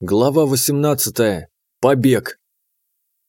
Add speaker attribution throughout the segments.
Speaker 1: Глава 18. Побег.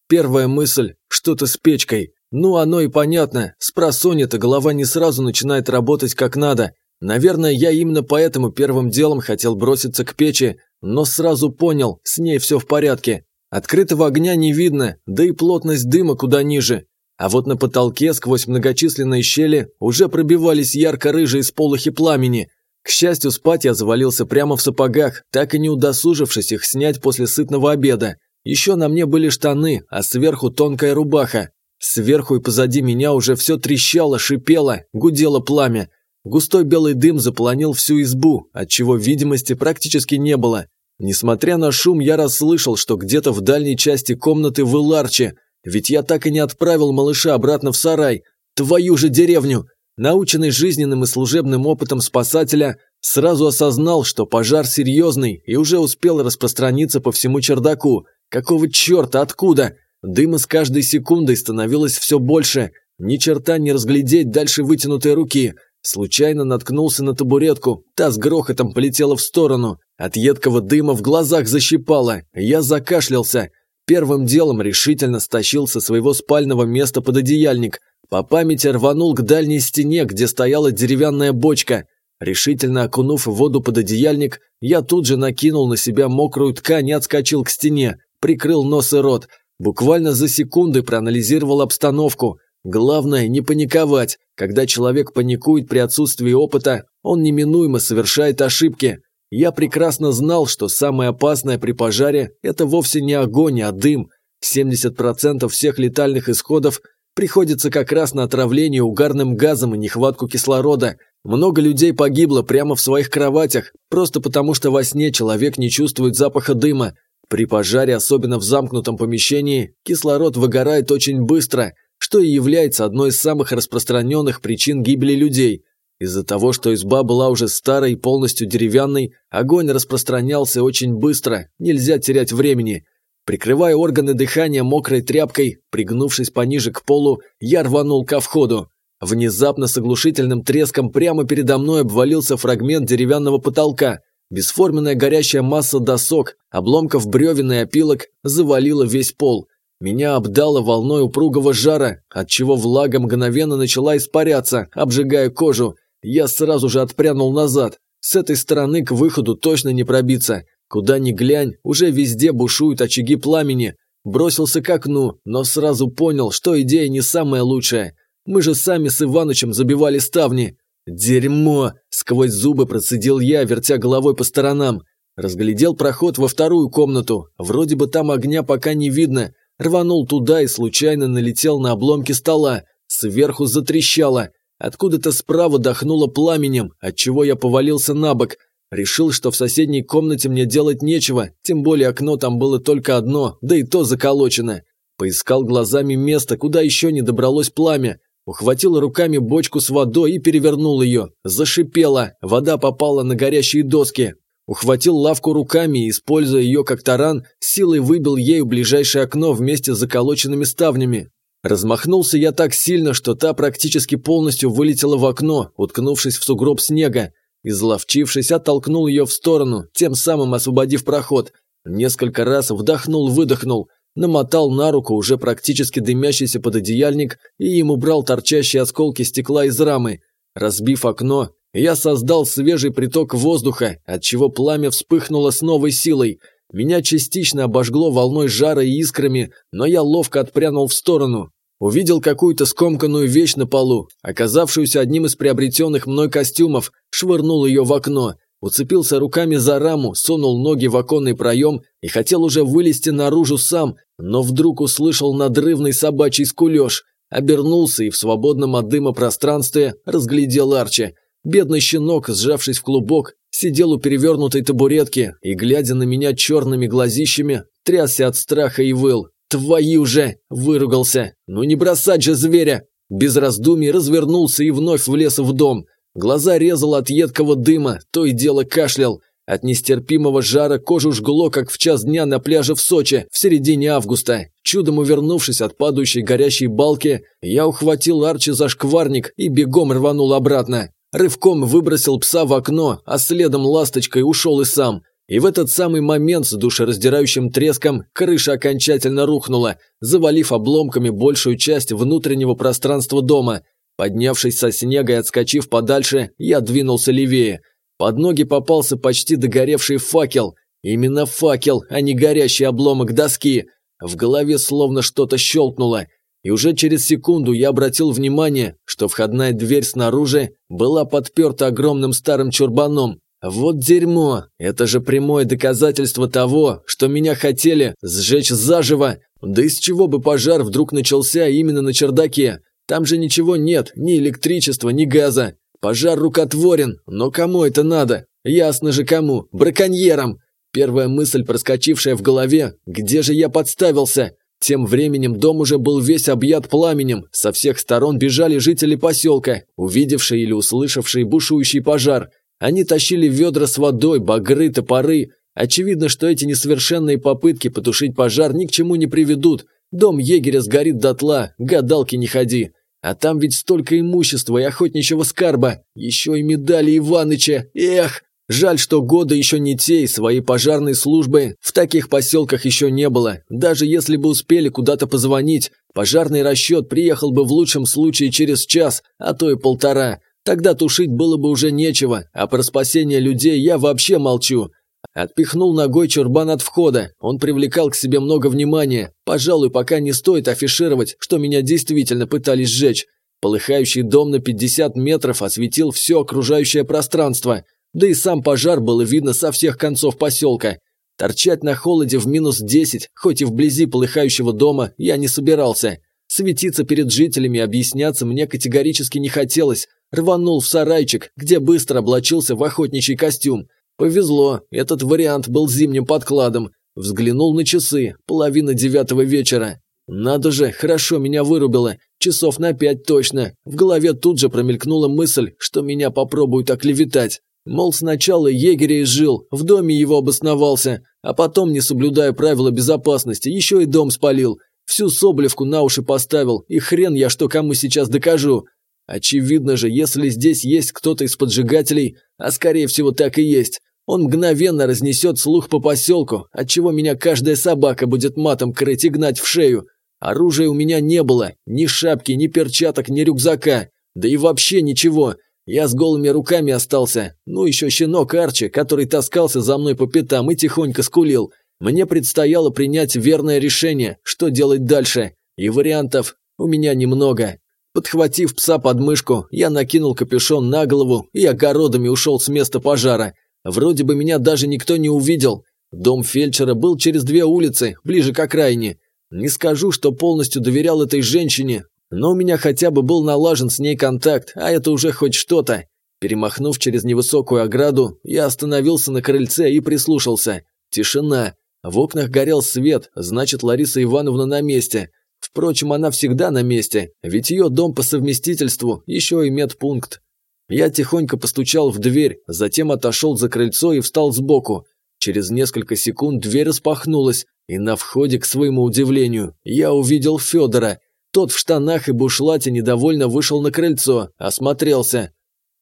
Speaker 1: Первая мысль – что-то с печкой. Ну, оно и понятно. С просонья-то голова не сразу начинает работать как надо. Наверное, я именно поэтому первым делом хотел броситься к печи, но сразу понял, с ней все в порядке. Открытого огня не видно, да и плотность дыма куда ниже. А вот на потолке сквозь многочисленные щели уже пробивались ярко-рыжие сполохи пламени – к счастью, спать я завалился прямо в сапогах, так и не удосужившись их снять после сытного обеда. Еще на мне были штаны, а сверху тонкая рубаха. Сверху и позади меня уже все трещало, шипело, гудело пламя. Густой белый дым заполонил всю избу, отчего видимости практически не было. Несмотря на шум, я расслышал, что где-то в дальней части комнаты выл Арчи, ведь я так и не отправил малыша обратно в сарай. Твою же деревню! Наученный жизненным и служебным опытом спасателя, сразу осознал, что пожар серьезный и уже успел распространиться по всему чердаку. Какого черта, откуда? Дыма с каждой секундой становилось все больше. Ни черта не разглядеть дальше вытянутой руки. Случайно наткнулся на табуретку, та с грохотом полетела в сторону. От едкого дыма в глазах защипало. Я закашлялся. Первым делом решительно стащил со своего спального места пододеяльник. По памяти рванул к дальней стене, где стояла деревянная бочка. Решительно окунув воду под одеяльник, я тут же накинул на себя мокрую ткань и отскочил к стене, прикрыл нос и рот. Буквально за секунды проанализировал обстановку. Главное не паниковать. Когда человек паникует при отсутствии опыта, он неминуемо совершает ошибки. Я прекрасно знал, что самое опасное при пожаре – это вовсе не огонь, а дым. 70% всех летальных исходов приходится как раз на отравление угарным газом и нехватку кислорода. Много людей погибло прямо в своих кроватях, просто потому что во сне человек не чувствует запаха дыма. При пожаре, особенно в замкнутом помещении, кислород выгорает очень быстро, что и является одной из самых распространенных причин гибели людей. Из-за того, что изба была уже старой и полностью деревянной, огонь распространялся очень быстро, нельзя терять времени – Прикрывая органы дыхания мокрой тряпкой, пригнувшись пониже к полу, я рванул ко входу. Внезапно с оглушительным треском прямо передо мной обвалился фрагмент деревянного потолка. Бесформенная горящая масса досок, обломков бревен и опилок завалила весь пол. Меня обдало волной упругого жара, отчего влага мгновенно начала испаряться, обжигая кожу. Я сразу же отпрянул назад. С этой стороны к выходу точно не пробиться. Куда ни глянь, уже везде бушуют очаги пламени. Бросился к окну, но сразу понял, что идея не самая лучшая. Мы же сами с Иванычем забивали ставни. «Дерьмо!» – сквозь зубы процедил я, вертя головой по сторонам. Разглядел проход во вторую комнату. Вроде бы там огня пока не видно. Рванул туда и случайно налетел на обломки стола. Сверху затрещало. Откуда-то справа дохнуло пламенем, отчего я повалился на бок – Решил, что в соседней комнате мне делать нечего, тем более окно там было только одно, да и то заколочено. Поискал глазами место, куда еще не добралось пламя. Ухватил руками бочку с водой и перевернул ее. Зашипела, вода попала на горящие доски. Ухватил лавку руками и, используя ее как таран, силой выбил ею ближайшее окно вместе с заколоченными ставнями. Размахнулся я так сильно, что та практически полностью вылетела в окно, уткнувшись в сугроб снега. Изловчившись, оттолкнул ее в сторону, тем самым освободив проход. Несколько раз вдохнул-выдохнул, намотал на руку уже практически дымящийся пододеяльник и им убрал торчащие осколки стекла из рамы. Разбив окно, я создал свежий приток воздуха, отчего пламя вспыхнуло с новой силой. Меня частично обожгло волной жара и искрами, но я ловко отпрянул в сторону. Увидел какую-то скомканную вещь на полу, оказавшуюся одним из приобретенных мной костюмов, швырнул ее в окно, уцепился руками за раму, сунул ноги в оконный проем и хотел уже вылезти наружу сам, но вдруг услышал надрывный собачий скулеж, обернулся и в свободном от дыма пространстве разглядел Арчи. Бедный щенок, сжавшись в клубок, сидел у перевернутой табуретки и, глядя на меня черными глазищами, трясся от страха и выл. «Твою же!» – выругался. «Ну не бросать же зверя!» Без раздумий развернулся и вновь влез в дом. Глаза резал от едкого дыма, то и дело кашлял. От нестерпимого жара кожу жгло, как в час дня на пляже в Сочи в середине августа. Чудом увернувшись от падающей горящей балки, я ухватил Арчи за шкварник и бегом рванул обратно. Рывком выбросил пса в окно, а следом ласточкой ушел и сам. И в этот самый момент с душераздирающим треском крыша окончательно рухнула, завалив обломками большую часть внутреннего пространства дома. Поднявшись со снега и отскочив подальше, я двинулся левее. Под ноги попался почти догоревший факел. Именно факел, а не горящий обломок доски. В голове словно что-то щелкнуло. И уже через секунду я обратил внимание, что входная дверь снаружи была подперта огромным старым чурбаном, вот дерьмо! Это же прямое доказательство того, что меня хотели сжечь заживо. Да из чего бы пожар вдруг начался именно на чердаке? Там же ничего нет, ни электричества, ни газа. Пожар рукотворен, но кому это надо? Ясно же кому, браконьерам. Первая мысль, проскочившая в голове, где же я подставился? Тем временем дом уже был весь объят пламенем, со всех сторон бежали жители поселка, увидевшие или услышавшие бушующий пожар. Они тащили ведра с водой, багры, топоры. Очевидно, что эти несовершенные попытки потушить пожар ни к чему не приведут. Дом егеря сгорит дотла, гадалки не ходи. А там ведь столько имущества и охотничьего скарба. Еще и медали Иваныча. Эх! Жаль, что года еще не те, и своей пожарной службы в таких поселках еще не было. Даже если бы успели куда-то позвонить, пожарный расчет приехал бы в лучшем случае через час, а то и полтора. Тогда тушить было бы уже нечего, а про спасение людей я вообще молчу. Отпихнул ногой чурбан от входа, он привлекал к себе много внимания. Пожалуй, пока не стоит афишировать, что меня действительно пытались сжечь. Полыхающий дом на 50 метров осветил все окружающее пространство, да и сам пожар было видно со всех концов поселка. Торчать на холоде в минус 10, хоть и вблизи полыхающего дома, я не собирался. Светиться перед жителями объясняться мне категорически не хотелось, Рванул в сарайчик, где быстро облачился в охотничий костюм. Повезло, этот вариант был зимним подкладом. Взглянул на часы, половина девятого вечера. Надо же, хорошо меня вырубило, часов на пять точно. В голове тут же промелькнула мысль, что меня попробуют оклеветать. Мол, сначала егеря изжил, в доме его обосновался, а потом, не соблюдая правила безопасности, еще и дом спалил. Всю Соблевку на уши поставил, и хрен я что кому сейчас докажу. Очевидно же, если здесь есть кто-то из поджигателей, а скорее всего так и есть, он мгновенно разнесет слух по поселку, отчего меня каждая собака будет матом крыть и гнать в шею. Оружия у меня не было, ни шапки, ни перчаток, ни рюкзака, да и вообще ничего. Я с голыми руками остался, ну еще щенок Арчи, который таскался за мной по пятам и тихонько скулил. Мне предстояло принять верное решение, что делать дальше, и вариантов у меня немного. Подхватив пса под мышку, я накинул капюшон на голову и огородами ушел с места пожара. Вроде бы меня даже никто не увидел. Дом фельдшера был через две улицы, ближе к окраине. Не скажу, что полностью доверял этой женщине, но у меня хотя бы был налажен с ней контакт, а это уже хоть что-то. Перемахнув через невысокую ограду, я остановился на крыльце и прислушался. Тишина. В окнах горел свет, значит, Лариса Ивановна на месте. Впрочем, она всегда на месте, ведь ее дом по совместительству еще и медпункт. Я тихонько постучал в дверь, затем отошел за крыльцо и встал сбоку. Через несколько секунд дверь распахнулась, и на входе, к своему удивлению, я увидел Федора. Тот в штанах и бушлате недовольно вышел на крыльцо, осмотрелся.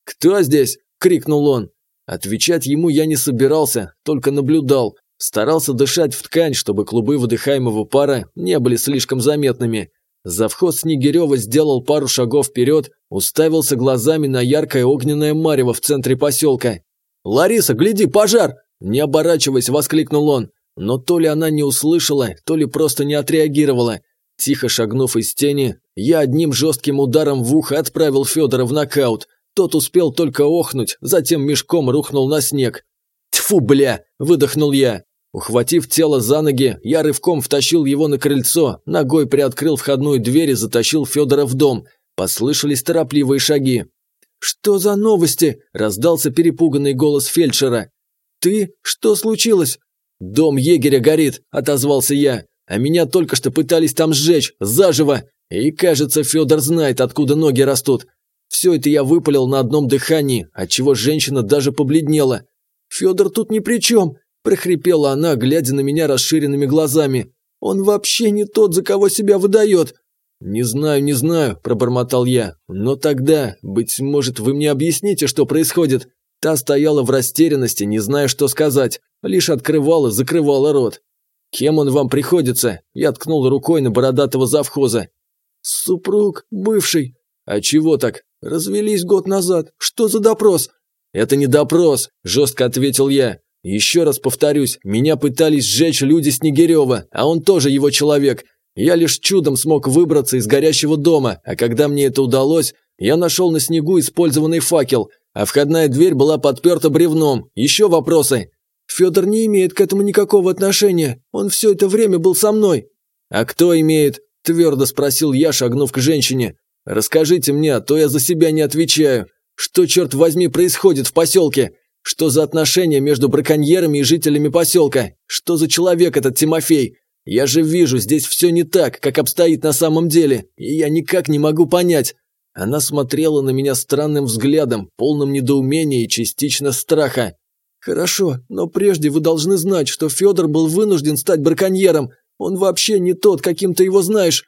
Speaker 1: «Кто здесь?» – крикнул он. Отвечать ему я не собирался, только наблюдал. Старался дышать в ткань, чтобы клубы выдыхаемого пара не были слишком заметными. Завхоз Снегирева сделал пару шагов вперед, уставился глазами на яркое огненное марево в центре поселка. «Лариса, гляди, пожар!» Не оборачиваясь, воскликнул он. Но то ли она не услышала, то ли просто не отреагировала. Тихо шагнув из тени, я одним жестким ударом в ухо отправил Федора в нокаут. Тот успел только охнуть, затем мешком рухнул на снег. «Тьфу, бля!» – выдохнул я. Ухватив тело за ноги, я рывком втащил его на крыльцо, ногой приоткрыл входную дверь и затащил Федора в дом. Послышались торопливые шаги. «Что за новости?» – раздался перепуганный голос фельдшера. «Ты? Что случилось?» «Дом егеря горит», – отозвался я. «А меня только что пытались там сжечь, заживо. И, кажется, Федор знает, откуда ноги растут. Все это я выпалил на одном дыхании, отчего женщина даже побледнела. Федор тут ни при чем прохрипела она, глядя на меня расширенными глазами. «Он вообще не тот, за кого себя выдает!» «Не знаю, не знаю», – пробормотал я. «Но тогда, быть может, вы мне объясните, что происходит?» Та стояла в растерянности, не зная, что сказать, лишь открывала, закрывала рот. «Кем он вам приходится?» Я ткнул рукой на бородатого завхоза.
Speaker 2: «Супруг, бывший».
Speaker 1: «А чего так?»
Speaker 2: «Развелись год назад. Что за допрос?»
Speaker 1: «Это не допрос», – жестко ответил я. «Еще раз повторюсь, меня пытались сжечь люди Снегирева, а он тоже его человек. Я лишь чудом смог выбраться из горящего дома, а когда мне это удалось, я нашел на снегу использованный факел, а входная дверь была подперта бревном. Еще вопросы?»
Speaker 2: «Федор не имеет к этому никакого отношения. Он все это время был со мной».
Speaker 1: «А кто имеет?» – твердо спросил я, шагнув к женщине. «Расскажите мне, а то я за себя не отвечаю. Что, черт возьми, происходит в поселке? Что за отношения между браконьерами и жителями поселка? Что за человек этот Тимофей? Я же вижу, здесь все не так, как обстоит на самом деле, и я никак не могу понять». Она смотрела на меня странным взглядом, полным недоумения и частично страха.
Speaker 2: «Хорошо, но прежде вы должны знать, что Федор был вынужден стать браконьером. Он вообще не тот, каким ты его знаешь».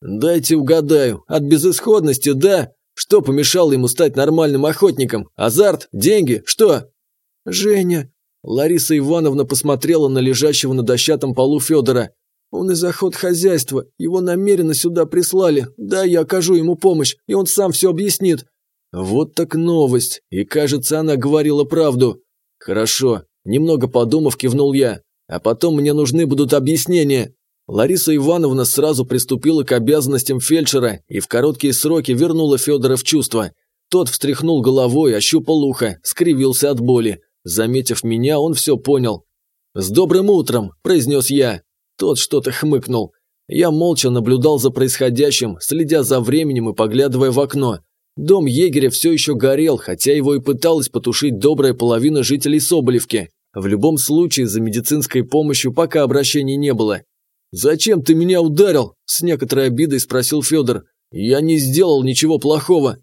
Speaker 1: «Дайте угадаю. От безысходности, да? Что помешало ему стать нормальным охотником? Азарт? Деньги? Что?»
Speaker 2: «Женя...»
Speaker 1: Лариса Ивановна посмотрела на лежащего на дощатом полу Федора.
Speaker 2: «Он из охот хозяйства. Его намеренно сюда прислали. Да, я окажу ему помощь, и он сам все объяснит».
Speaker 1: Вот так новость. И кажется, она говорила правду. «Хорошо», – немного подумав, кивнул я. «А потом мне нужны будут объяснения». Лариса Ивановна сразу приступила к обязанностям фельдшера и в короткие сроки вернула Федора в чувство. Тот встряхнул головой, ощупал ухо, скривился от боли. Заметив меня, он все понял. «С добрым утром!» – произнес я. Тот что-то хмыкнул. Я молча наблюдал за происходящим, следя за временем и поглядывая в окно. Дом егеря все еще горел, хотя его и пыталась потушить добрая половина жителей Соболевки. В любом случае, за медицинской помощью пока обращений не было. «Зачем ты меня ударил?» – с некоторой обидой спросил Федор. «Я не сделал ничего плохого».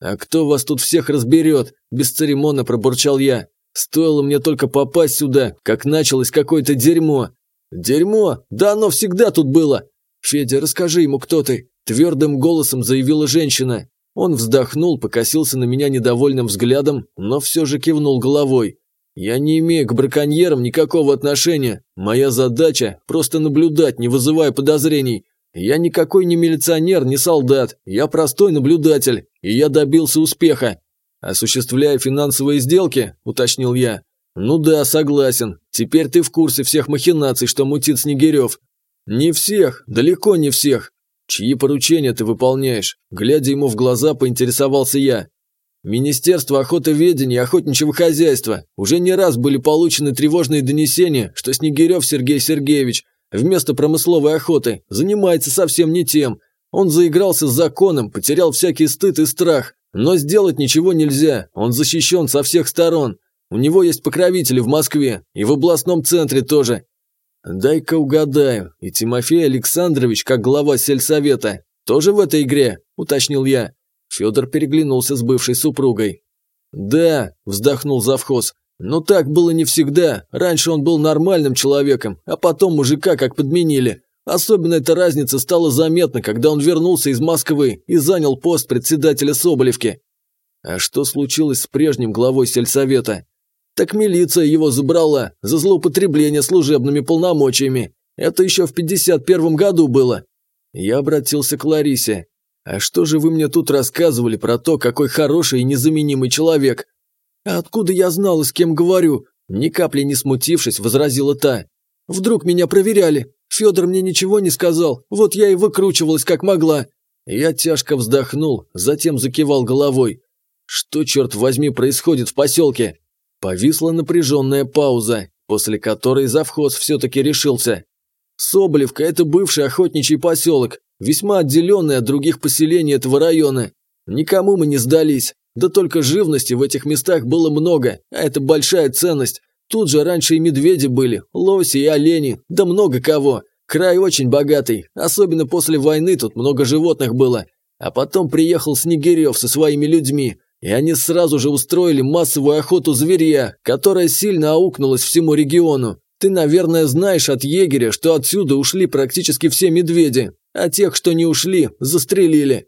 Speaker 1: «А кто вас тут всех разберет?» – бесцеремонно пробурчал я. «Стоило мне только попасть сюда, как началось какое-то дерьмо». «Дерьмо? Да оно всегда тут было!» «Федя, расскажи ему, кто ты!» – твердым голосом заявила женщина. Он вздохнул, покосился на меня недовольным взглядом, но все же кивнул головой. «Я не имею к браконьерам никакого отношения. Моя задача – просто наблюдать, не вызывая подозрений. Я никакой не милиционер, не солдат. Я простой наблюдатель, и я добился успеха. Осуществляя финансовые сделки, уточнил я. Ну да, согласен. Теперь ты в курсе всех махинаций, что мутит Снегирев. Не всех, далеко не всех. «Чьи поручения ты выполняешь?» Глядя ему в глаза, поинтересовался я. Министерство охотоведения и охотничьего хозяйства. Уже не раз были получены тревожные донесения, что Снегирев Сергей Сергеевич вместо промысловой охоты занимается совсем не тем. Он заигрался с законом, потерял всякий стыд и страх. Но сделать ничего нельзя, он защищен со всех сторон. У него есть покровители в Москве и в областном центре тоже. «Дай-ка угадаю, и Тимофей Александрович, как глава сельсовета, тоже в этой игре?» – уточнил я. Федор переглянулся с бывшей супругой. «Да», – вздохнул завхоз, – «но так было не всегда. Раньше он был нормальным человеком, а потом мужика как подменили. Особенно эта разница стала заметна, когда он вернулся из Москвы и занял пост председателя Соболевки». «А что случилось с прежним главой сельсовета?» Так милиция его забрала за злоупотребление служебными полномочиями. Это еще в 51 году было. Я обратился к Ларисе. «А что же вы мне тут рассказывали про то, какой хороший и незаменимый человек?» «А откуда я знала, с кем говорю?» Ни капли не смутившись, возразила та. «Вдруг меня проверяли? Федор мне ничего не сказал, вот я и выкручивалась как могла». Я тяжко вздохнул, затем закивал головой. «Что, черт возьми, происходит в поселке?» Повисла напряженная пауза, после которой завхоз все-таки решился. Соболевка – это бывший охотничий поселок, весьма отделенный от других поселений этого района. Никому мы не сдались, да только живности в этих местах было много, а это большая ценность. Тут же раньше и медведи были, лоси и олени, да много кого. Край очень богатый, особенно после войны тут много животных было. А потом приехал Снегирев со своими людьми, и они сразу же устроили массовую охоту зверя, которая сильно аукнулась всему региону. Ты, наверное, знаешь от егеря, что отсюда ушли практически все медведи, а тех, что не ушли, застрелили.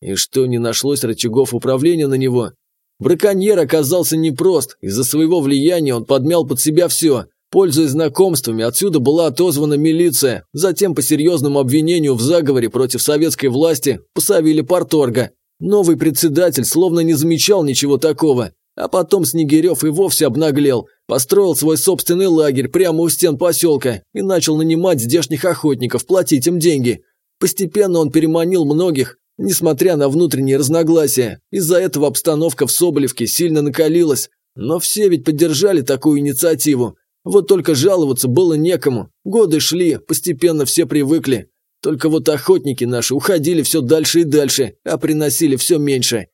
Speaker 1: И что, не нашлось рычагов управления на него? Браконьер оказался непрост, из-за своего влияния он подмял под себя все. Пользуясь знакомствами, отсюда была отозвана милиция, затем по серьезному обвинению в заговоре против советской власти посавили порторга. Новый председатель словно не замечал ничего такого. А потом Снегирев и вовсе обнаглел, построил свой собственный лагерь прямо у стен поселка и начал нанимать здешних охотников, платить им деньги. Постепенно он переманил многих, несмотря на внутренние разногласия. Из-за этого обстановка в Соболевке сильно накалилась. Но все ведь поддержали такую инициативу. Вот только жаловаться было некому. Годы шли, постепенно все привыкли. Только вот охотники наши уходили все дальше и дальше, а приносили все меньше.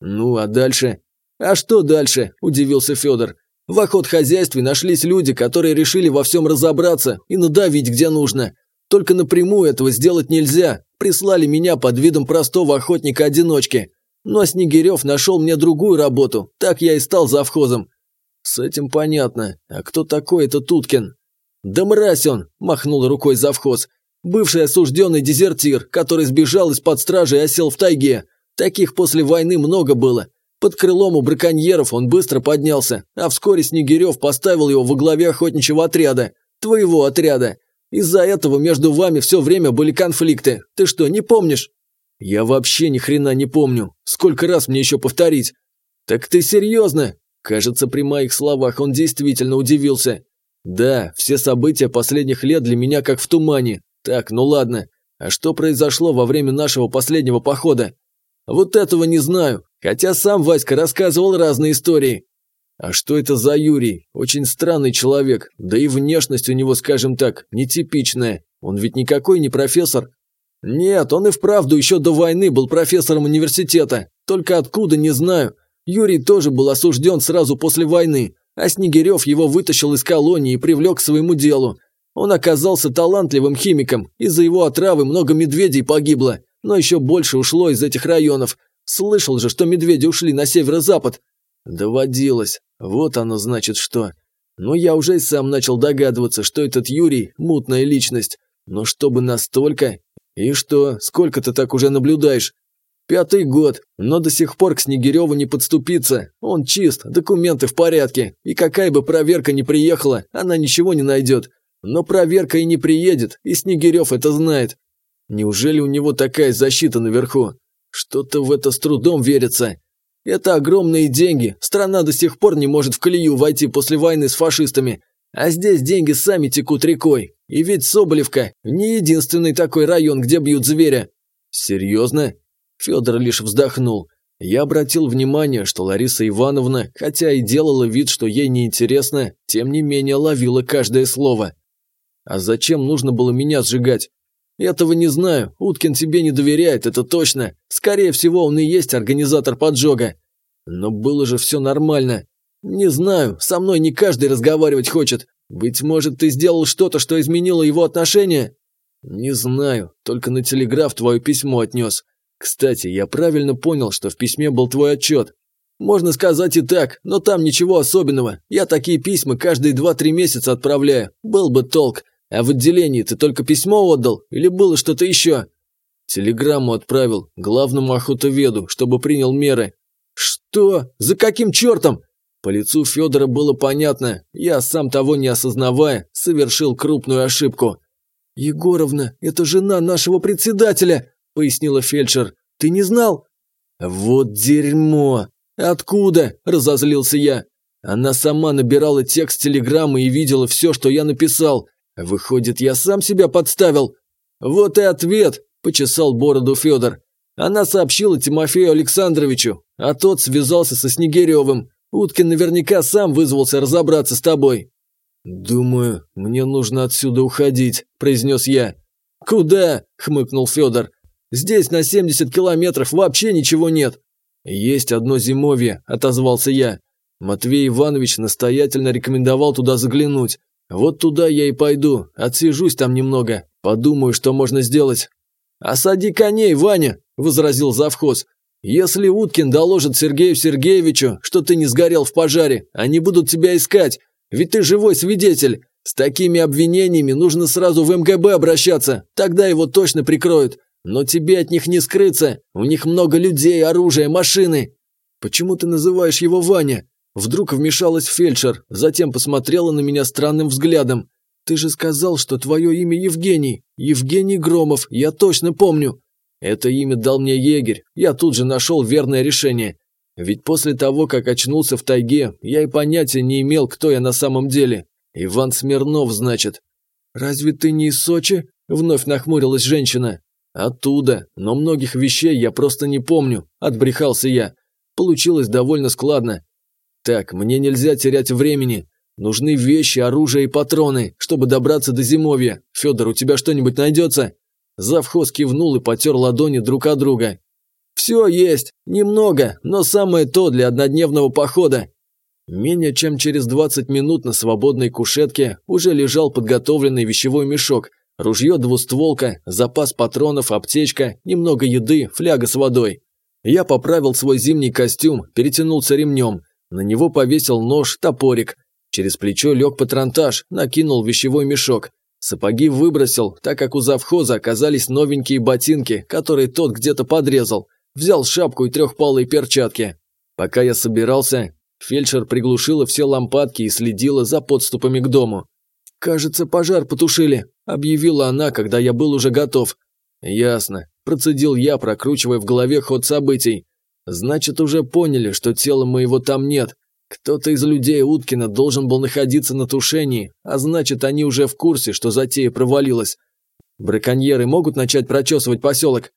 Speaker 1: Ну, а дальше? А что дальше? Удивился Федор. В охотхозяйстве нашлись люди, которые решили во всем разобраться и надавить где нужно. Только напрямую этого сделать нельзя. Прислали меня под видом простого охотника-одиночки. Но Снегирев нашел мне другую работу, так я и стал завхозом. С этим понятно. А кто такой этот Уткин? Да мразь он, махнул рукой завхоз. Бывший осужденный дезертир, который сбежал из-под стражи и осел в тайге. Таких после войны много было. Под крылом у браконьеров он быстро поднялся, а вскоре Снегирев поставил его во главе охотничьего отряда. Твоего отряда. Из-за этого между вами все время были конфликты. Ты что, не помнишь? Я вообще ни хрена не помню. Сколько раз мне еще повторить? Так ты серьезно? Кажется, при моих словах он действительно удивился. Да, все события последних лет для меня как в тумане. Так, ну ладно. А что произошло во время нашего последнего похода? Вот этого не знаю, хотя сам Васька рассказывал разные истории. А что это за Юрий? Очень странный человек, да и внешность у него, скажем так, нетипичная. Он ведь никакой не профессор. Нет, он и вправду еще до войны был профессором университета. Только откуда, не знаю. Юрий тоже был осужден сразу после войны, а Снегирев его вытащил из колонии и привлек к своему делу. Он оказался талантливым химиком, из-за его отравы много медведей погибло, но еще больше ушло из этих районов. Слышал же, что медведи ушли на северо-запад. Доводилось. Вот оно значит что. Но я уже и сам начал догадываться, что этот Юрий – мутная личность. Но чтобы настолько... И что, сколько ты так уже наблюдаешь? Пятый год, но до сих пор к Снегиреву не подступиться. Он чист, документы в порядке, и какая бы проверка ни приехала, она ничего не найдет. Но проверка и не приедет, и Снегирев это знает. Неужели у него такая защита наверху? Что-то в это с трудом верится. Это огромные деньги, страна до сих пор не может в колею войти после войны с фашистами. А здесь деньги сами текут рекой. И ведь Соболевка – не единственный такой район, где бьют зверя. Серьезно? Федор лишь вздохнул. Я обратил внимание, что Лариса Ивановна, хотя и делала вид, что ей неинтересно, тем не менее ловила каждое слово. А зачем нужно было меня сжигать? Этого не знаю, Уткин тебе не доверяет, это точно. Скорее всего, он и есть организатор поджога. Но было же все нормально. Не знаю, со мной не каждый разговаривать хочет. Быть может, ты сделал что-то, что изменило его отношение? Не знаю, только на телеграф твое письмо отнес. Кстати, я правильно понял, что в письме был твой отчет. Можно сказать и так, но там ничего особенного. Я такие письма каждые два-три месяца отправляю. Был бы толк. А в отделении ты только письмо отдал или было что-то еще? Телеграмму отправил главному охотоведу, чтобы принял меры. Что? За каким чертом? По лицу Федора было понятно, я, сам того не осознавая, совершил крупную ошибку. «Егоровна, это жена нашего председателя!» пояснила фельдшер. «Ты не знал?» «Вот дерьмо! Откуда?» – разозлился я. Она сама набирала текст телеграммы и видела все, что я написал. Выходит, я сам себя подставил. Вот и ответ, почесал бороду Федор. Она сообщила Тимофею Александровичу, а тот связался со Снегиревым. Уткин наверняка сам вызвался разобраться с тобой. «Думаю, мне нужно отсюда уходить», – произнес я. «Куда?» – хмыкнул Федор. Здесь на 70 километров вообще ничего нет». «Есть одно зимовье», – отозвался я. Матвей Иванович настоятельно рекомендовал туда заглянуть. Вот туда я и пойду, отсижусь там немного, подумаю, что можно сделать. «Осади коней, Ваня!» – возразил завхоз. «Если Уткин доложит Сергею Сергеевичу, что ты не сгорел в пожаре, они будут тебя искать, ведь ты живой свидетель. С такими обвинениями нужно сразу в МГБ обращаться, тогда его точно прикроют. Но тебе от них не скрыться, у них много людей, оружия, машины».
Speaker 2: Почему ты называешь его Ваня?» Вдруг вмешалась фельдшер, затем посмотрела на меня странным взглядом. «Ты же сказал, что твое имя Евгений. Евгений Громов, я точно помню». Это имя дал мне егерь, я тут же нашел верное решение. Ведь после того, как очнулся в тайге, я и понятия не имел, кто я на самом деле. Иван Смирнов, значит. «Разве ты не из Сочи?» – вновь нахмурилась женщина. «Оттуда, но многих вещей я просто не помню», – отбрехался я. Получилось довольно складно. «Так, мне нельзя терять времени. Нужны вещи, оружие и патроны, чтобы добраться до зимовья. Федор, у тебя что-нибудь найдется?» Завхоз кивнул и потер ладони друг от друга. «Все есть, немного, но самое то для однодневного похода». Менее чем через 20 минут на свободной кушетке уже лежал подготовленный вещевой мешок, ружье двустволка, запас патронов, аптечка, немного еды, фляга с водой. Я поправил свой зимний костюм, перетянулся ремнем. На него повесил нож, топорик. Через плечо лег патронтаж, накинул вещевой мешок. Сапоги выбросил, так как у завхоза оказались новенькие ботинки, которые тот где-то подрезал. Взял шапку и трехпалые перчатки. Пока я собирался, фельдшер приглушила все лампадки и следила за подступами к дому. «Кажется, пожар потушили», – объявила она, когда я был уже готов. «Ясно», – процедил я, прокручивая в голове ход событий. «Значит, уже поняли, что тела моего там нет. Кто-то из людей Уткина должен был находиться на тушении, а значит, они уже в курсе, что затея провалилась. Браконьеры могут начать прочесывать поселок?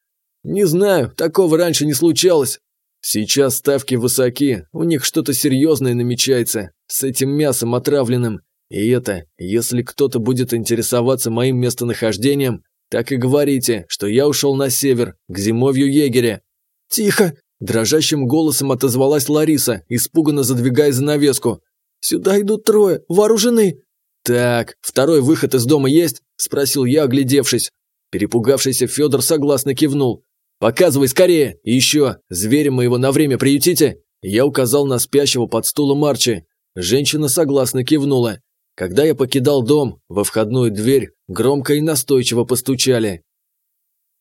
Speaker 2: Не знаю, такого раньше не случалось. Сейчас ставки высоки, у них что-то серьезное намечается, с этим мясом отравленным. И это, если кто-то будет интересоваться моим местонахождением, так и говорите, что я ушел на север, к зимовью егеря. Тихо, Дрожащим голосом отозвалась Лариса, испуганно задвигая занавеску. «Сюда идут трое, вооружены!» «Так, второй выход из дома есть?» – спросил я, оглядевшись. Перепугавшийся Федор согласно кивнул. «Показывай скорее! И еще, зверя моего на время приютите!» Я указал на спящего под стулом Арчи. Женщина согласно кивнула. Когда я покидал дом, во входную дверь громко и настойчиво постучали.